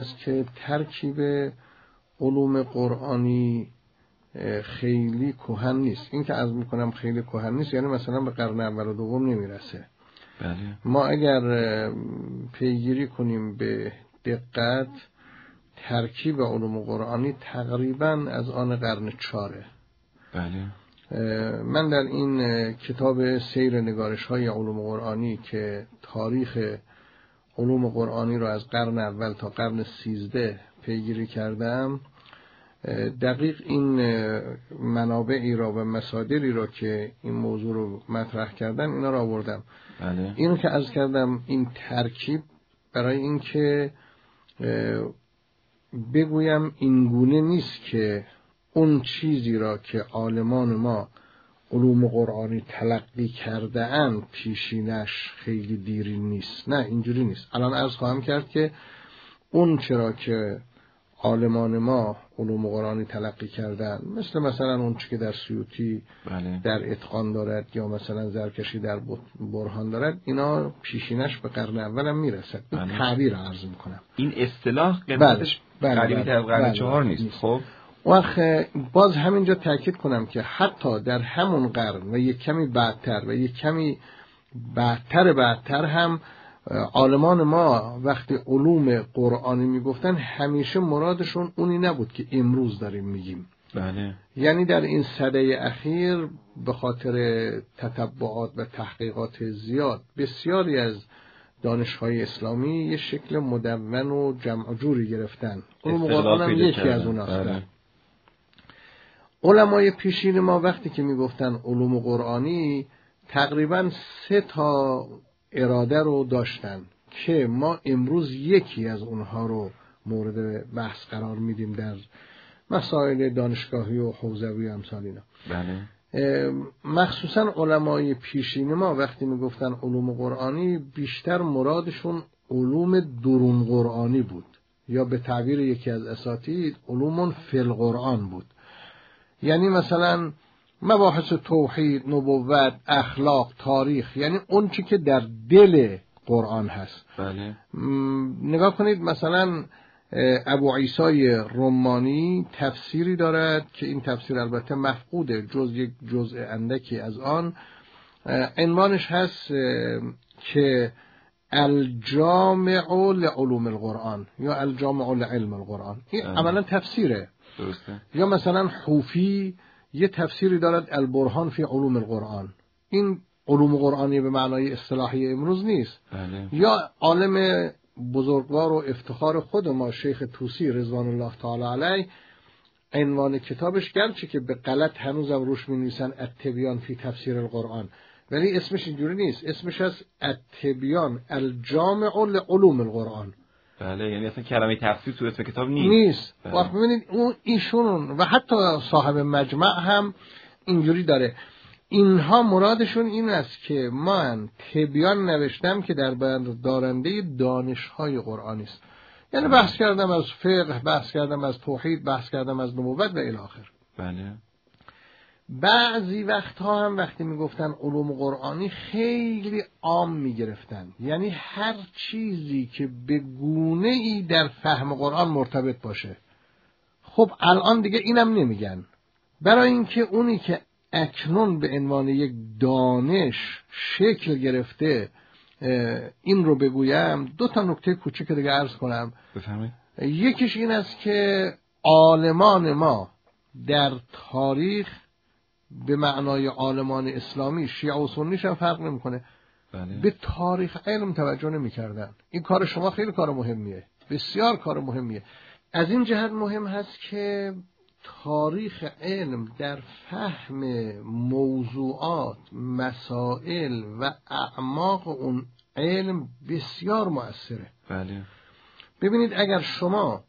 است که ترکیب علوم قرآنی خیلی کهن نیست این که از می‌کنم خیلی کهن نیست یعنی مثلا به قرن اول و دوم نمی‌رسه بله. ما اگر پیگیری کنیم به دقت ترکیب علوم قرآنی تقریبا از آن قرن چاره بله. من در این کتاب سیر نگارش های علوم قرآنی که تاریخ علوم قرآنی رو از قرن اول تا قرن سیزده پیگیری کردم دقیق این منابعی را و مصادری را که این موضوع رو مطرح کردن اینا را آوردم بله. اینو که از کردم این ترکیب برای اینکه بگویم اینگونه نیست که اون چیزی را که عالمان ما علوم قرآنی تلقی کرده اند پیشینش خیلی دیری نیست نه اینجوری نیست الان ارز خواهم کرد که اون چرا که عالمان ما علوم قرآنی تلقی کردن مثل مثلا اون که در سیوتی بله. در اتقان دارد یا مثلا زرکشی در برهان دارد اینا پیشینش به قرن اول هم می‌رسد این بله. تعبیر عرض می‌کنم این اصطلاح قدمتش بله. بله. قریبی در قرن بله. چهار نیست نیست. خب وقت باز همینجا تاکید کنم که حتی در همون قرن و یک کمی بعدتر و یک کمی بعدتر بعدتر هم عالمان ما وقتی علوم قرآنی می‌گفتن همیشه مرادشون اونی نبود که امروز داریم میگیم بله یعنی در این صده اخیر به خاطر تتبعات و تحقیقات زیاد بسیاری از دانشهای اسلامی یه شکل مدون و جمع جوری گرفتن علوم استقلال قرآن هم پیدا یکی. از اوناست بله. علمای پیشین ما وقتی که می‌گفتن علوم قرآنی تقریبا سه تا اراده رو داشتن که ما امروز یکی از اونها رو مورد بحث قرار میدیم در مسائل دانشگاهی و حوزوی و امثال اینا. بله. مخصوصا علمای پیشین ما وقتی می‌گفتن علوم قرآنی بیشتر مرادشون علوم درون قرآنی بود یا به تعبیر یکی از اساتید علوم فل قرآن بود. یعنی مثلا مباحث توحید نبوت اخلاق تاریخ یعنی اون چی که در دل قرآن هست. بله. نگاه کنید مثلا ابو عیسی رومانی تفسیری دارد که این تفسیر البته مفقوده جز یک جزء اندکی از آن. عنوانش هست که الجامع لعلوم القرآن یا الجامع لعلم القرآن. این بله. عملا تفسیره. درسته. یا مثلا حوفی یه تفسیری دارد البرهان فی علوم القرآن. این علوم قرآنی به معنای اصطلاحی امروز نیست. بله. یا عالم بزرگوار و افتخار خود ما شیخ توسی رضوان الله تعالی علیه عنوان کتابش گرچه که به غلط هنوزم روش می نویسن التبیان فی تفسیر القرآن. ولی اسمش اینجوری نیست. اسمش از التبیان الجامع لعلوم القرآن. بله یعنی اصلا کلمه تفسیر تو اسم کتاب نیست. نیست. بله. ببینید اون ایشون و حتی صاحب مجمع هم اینجوری داره. اینها مرادشون این است که من تبیان نوشتم که در دارنده دانشهای قرآنی است. یعنی بحث کردم از فقه بحث کردم از توحید بحث کردم از نبوت و الی آخر. بله. بعضی وقتها هم وقتی می‌گفتن علوم قرآنی خیلی عام می‌گرفتن. یعنی هر چیزی که به گونه ای در فهم قرآن مرتبط باشه. خب الان دیگه اینم نمیگن. برای اینکه اونی که اکنون به عنوان یک دانش شکل گرفته این رو بگویم دو تا نکته کوچیک دیگه عرض کنم. بفرمایید. یکیش این است که عالمان ما در تاریخ به معنای عالمان اسلامی شیعه و سنیش هم فرق نمی‌کنه. بله. به تاریخ علم توجه نمی‌کردن. این کار شما خیلی کار مهمیه. بسیار کار مهمیه. از این جهت مهم هست که تاریخ علم در فهم موضوعات مسائل و اعماق اون علم بسیار مؤثره. بله. ببینید اگر شما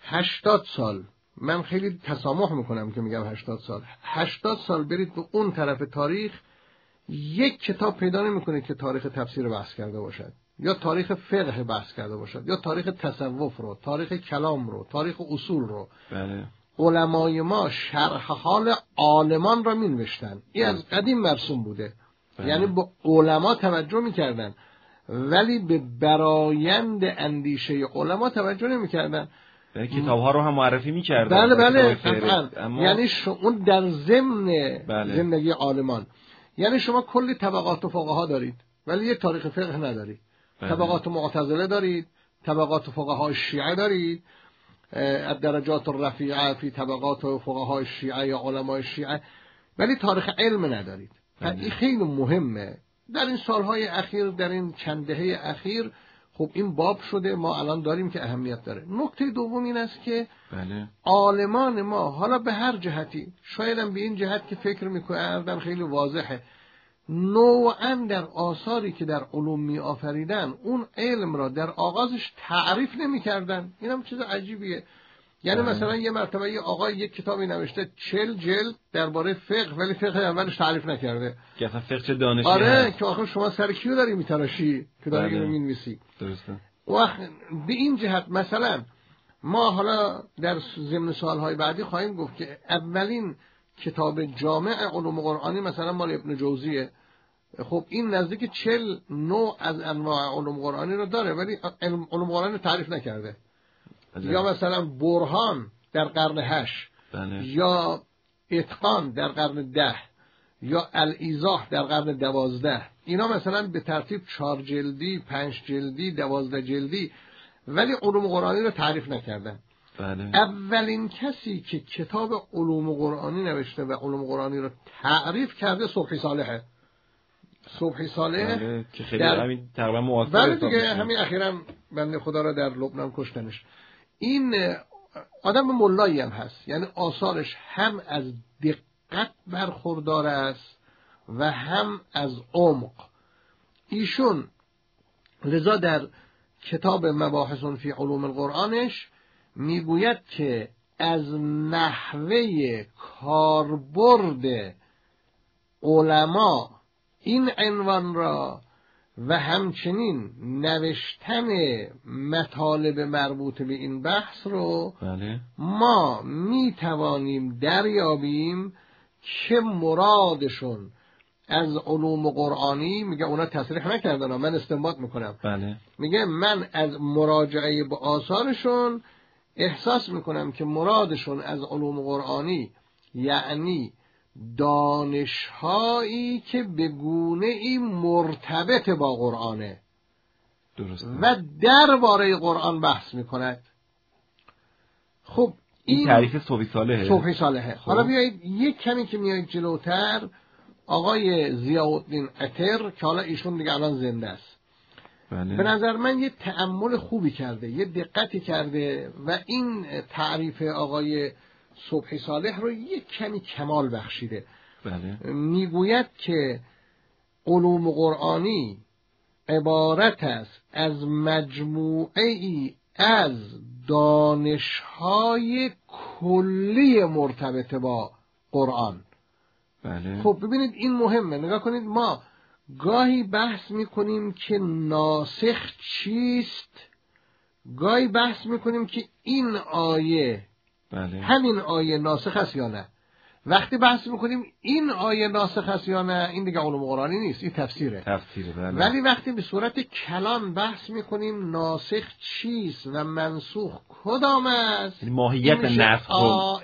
هشتاد سال من خیلی تسامح می‌کنم که میگم هشتاد سال. هشتاد سال برید به اون طرف تاریخ یک کتاب پیدا نمی‌کنید که تاریخ تفسیر بحث کرده باشد. یا تاریخ فقه بحث کرده باشد. یا تاریخ تصوف رو تاریخ کلام رو تاریخ اصول رو. بله. علمای ما شرح حال عالمان را می نوشتن این از قدیم مرسوم بوده. بله. یعنی با علما توجه می‌کردن. ولی به برایند اندیشه علما توجه نمی‌کردن. یعنی کتاب ها رو هم معرفی می‌کردن بله بله. اما یعنی ش- اون در ضمن بله. زندگی عالمان یعنی شما کلی طبقات و فقها دارید ولی یک تاریخ فقه ندارید بله. طبقات معتزله دارید طبقات فقهای شیعه دارید اه، الدرجات الرفیعه فی طبقات فقهای شیعه یا علمای شیعه ولی تاریخ علم ندارید و بله. این خیلی مهمه در این سالهای اخیر در این چند دهه اخیر خب این باب شده ما الان داریم که اهمیت داره. نکته دوم این است که بله. عالمان ما حالا به هر جهتی شایدم به این جهت که فکر می‌کنم خیلی واضحه. نوعا در آثاری که در علوم می آفریدن اون علم را در آغازش تعریف نمی‌کردن. این هم چیز عجیبیه. یعنی. مثلا یه مرتبه یه آقای یک کتابی نوشته چل جلد درباره فقه ولی فقه اولش تعریف نکرده. که اصلا فقه چه دانشی آره هست؟ که آخر شما سر کیو داری میتراشی؟ که داری بله. اینو می‌نویسی. درسته. وقت به این جهت مثلا ما حالا در ضمن سالهای بعدی خواهیم گفت که اولین کتاب جامع علوم قرآنی مثلا مال ابن جوزیه. خب این نزدیک چل نوع از انواع علوم قرآنی رو داره ولی علوم قرآنی رو تعریف نکرده. یا مثلا برهان در قرن هشت بله. یا اتقان در قرن ده یا الایزاح در قرن دوازده. اینا مثلا به ترتیب چهار جلدی پنج جلدی دوازده جلدی ولی علوم قرآنی رو تعریف نکردن. بله. اولین کسی که کتاب علوم قرآنی نوشته و علوم قرآنی رو تعریف کرده صبحی صالحه. صبحی صالح بله که خیلی در- همین تقریبا بله دیگه. همین اخیرا بنده خدا را در لبنان کشتنش. این آدم ملایی هم هست. یعنی آثارش هم از دقت برخوردار است و هم از عمق. ایشون لذا در کتاب مباحث فی علوم القرآنش می‌گوید که از نحوه کاربرد علما این عنوان را و همچنین نوشتن مطالب مربوط به این بحث رو بله. ما می توانیم دریابیم که مرادشون از علوم قرآنی میگه اونا تصریح نکردن من استنباط می‌کنم. بله. میگه من از مراجعه به آثارشون احساس می‌کنم که مرادشون از علوم قرآنی یعنی دانشهایی که به گونه ای مرتبط با قرآنه. درسته. و درباره قرآن بحث می‌کند. خب این این تعریف صوفی صالحه. صبحی صالحه. خب. حالا بیایید یک کمی که میایید جلوتر آقای ضیاءالدین اتر که حالا ایشون دیگه الان زنده است. بله. به نظر من یه تأمل خوبی کرده یه دقتی کرده و این تعریف آقای صبحی صالح رو یک کمی کمال بخشیده. بله. می‌گوید که علوم قرآنی عبارت است از مجموعه ای از دانشهای کلی مرتبط با قرآن. بله. خب ببینید این مهمه. نگاه کنید ما گاهی بحث می‌کنیم که ناسخ چیست. گاهی بحث می‌کنیم که این آیه بله. همین آیه ناسخ است یا نه؟ وقتی بحث می‌کنیم این آیه ناسخ است یا نه این دیگه علوم قرآنی نیست این تفسیره. تفسیره بله. ولی وقتی به صورت کلان بحث می‌کنیم ناسخ چیست و منسوخ کدام است؟ یعنی ماهیت نسخ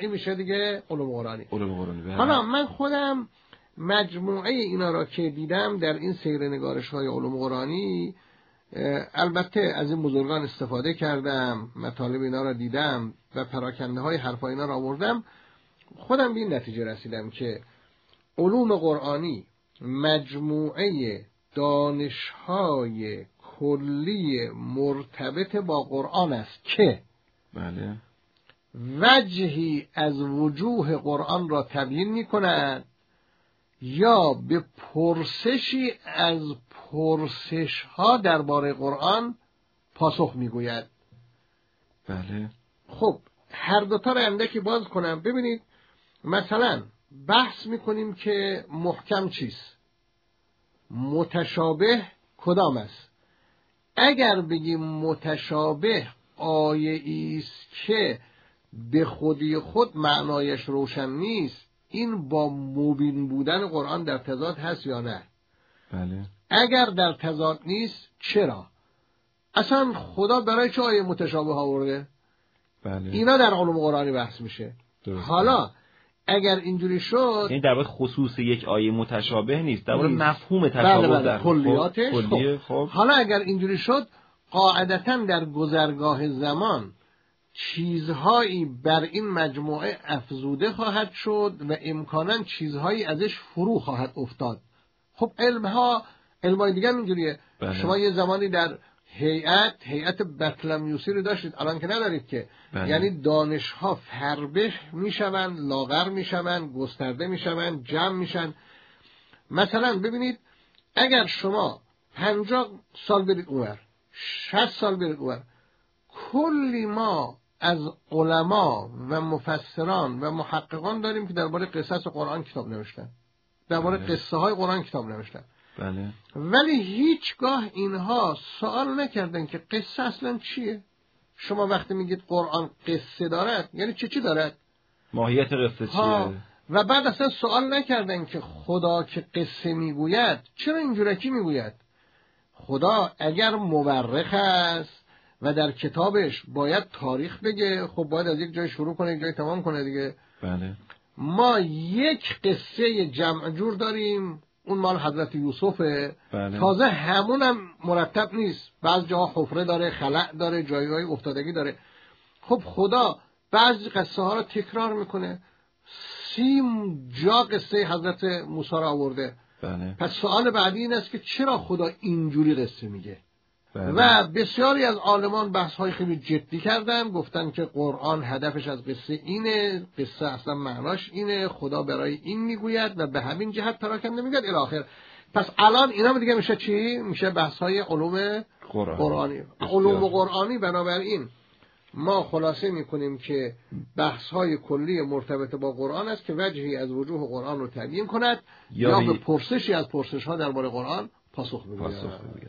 این میشه دیگه علوم قرآنی. علوم قرآنی بله. حالا من خودم مجموعه اینا را که دیدم در این سیر نگارش های علوم قرآنی البته از این بزرگان استفاده کردم مطالب اینا را دیدم و پراکنده های حرف اینا را آوردم. خودم به این نتیجه رسیدم که علوم قرآنی مجموعه دانشهای کلی مرتبط با قرآن است که بله. وجهی از وجوه قرآن را تبیین می کند یا به پرسشی از پرسش ها درباره قرآن پاسخ می گوید بله. خب هر دوتا رو اندکی باز کنم. ببینید مثلا بحث می کنیم که محکم چیست. متشابه کدام است؟ اگر بگیم متشابه آیه است که به خودی خود معنایش روشن نیست این با مبین بودن قرآن در تضاد هست یا نه؟ بله. اگر در تضاد نیست چرا؟ اصلا خدا برای چه آیه متشابه آورده؟ بله. اینا در علوم قرآنی بحث میشه. درسته. حالا اگر اینجوری شد یعنی در واقع خصوص یک آیه متشابه نیست. در. مفهوم بله تشابه بله در کلیاتش خب، کلیه خب. حالا اگر اینجوری شد قاعدتا در گذرگاه زمان چیزهایی بر این مجموعه افزوده خواهد شد و امکانا چیزهایی ازش فرو خواهد افتاد خب علمها علمای دیگه هم اینجوریه بله. شما یه زمانی در هیئت هیئت بطلمیوسی رو داشتید الان که ندارید که بله. یعنی دانشها فربه می‌شوند لاغر می‌شوند گسترده می‌شوند جمع میشن مثلا ببینید اگر شما پنجاه سال برید اونور شست سال برید اونور کلی ما از علما و مفسران و محققان داریم که درباره قصص قرآن کتاب نوشتن. درباره بله. قصه های قرآن کتاب نوشتن. بله. ولی هیچگاه اینها سوال نکردن که قصه اصلا چیه؟ شما وقتی میگید قرآن قصه دارد یعنی چه چی دارد ماهیت قصه چیه؟ و بعد اصلا سوال نکردن که خدا که قصه می‌گوید چرا اینجورکی می‌گوید؟ خدا اگر مورخ است و در کتابش باید تاریخ بگه. خب باید از یک جای شروع کنه یک جای تمام کنه دیگه. بله. ما یک قصه جمع جور داریم. اون مال حضرت یوسفه. بله. تازه همونم مرتب نیست. بعض جاها حفره داره خلع داره جایگاه افتادگی داره. خب خدا بعضی قصه ها رو تکرار می‌کنه. سی جا قصه حضرت موسی رو آورده. بله. پس سوال بعدی این است که چرا خدا اینجوری قصه میگه؟ و بسیاری از عالمان بحث های خیلی جدی کردن گفتن که قرآن هدفش از قصه اینه قصه اصلا معناش اینه خدا برای این می‌گوید و به همین جهت پراکنده می‌گوید. الی آخر. پس الان اینا دیگه میشه چی؟ میشه بحث های علوم قرآن. قرآنی. علوم قرآنی بنابراین ما خلاصه می‌کنیم که بحث های کلی مرتبط با قرآن است که وجهی از وجوه قرآن رو تبیین کند یا یا به- پرسشی از پرسش ها درباره قرآن پاسخ بگوید.